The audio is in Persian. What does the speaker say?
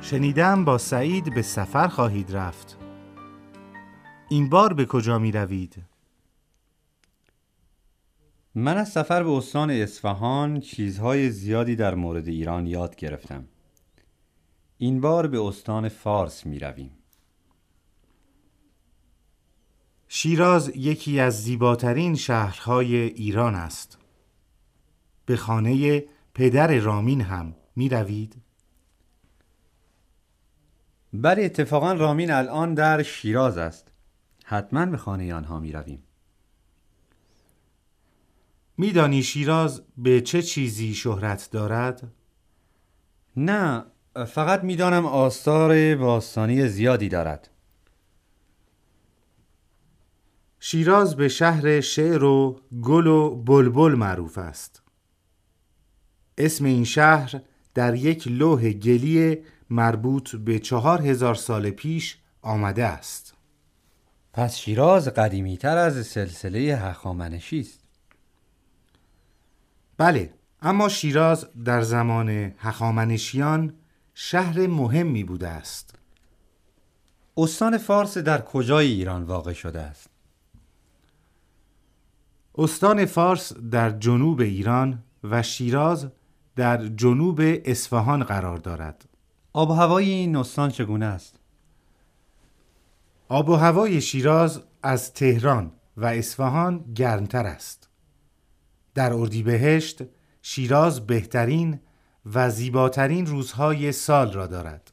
شنیدم با سعید به سفر خواهید رفت این بار به کجا می روید؟ من از سفر به استان اصفهان چیزهای زیادی در مورد ایران یاد گرفتم این بار به استان فارس می رویم شیراز یکی از زیباترین شهرهای ایران است به خانه پدر رامین هم می روید؟ بله اتفاقا رامین الان در شیراز است. حتما به خانه آنها می رویم. میدانی شیراز به چه چیزی شهرت دارد؟ نه فقط می‌دانم آثار باستانی زیادی دارد. شیراز به شهر شعر و گل و بلبل معروف است. اسم این شهر در یک لوح گلی مربوط به چهار هزار سال پیش آمده است. پس شیراز قدیمی تر از سلسله هخامنشی است. بله اما شیراز در زمان هخامنشیان شهر مهمی بوده است. استان فارس در کجای ایران واقع شده است؟ استان فارس در جنوب ایران و شیراز در جنوب اصفهان قرار دارد. آب و هوای این استان چگونه است؟ آب و هوای شیراز از تهران و اصفهان گرمتر است. در اردیبهشت شیراز بهترین و زیباترین روزهای سال را دارد.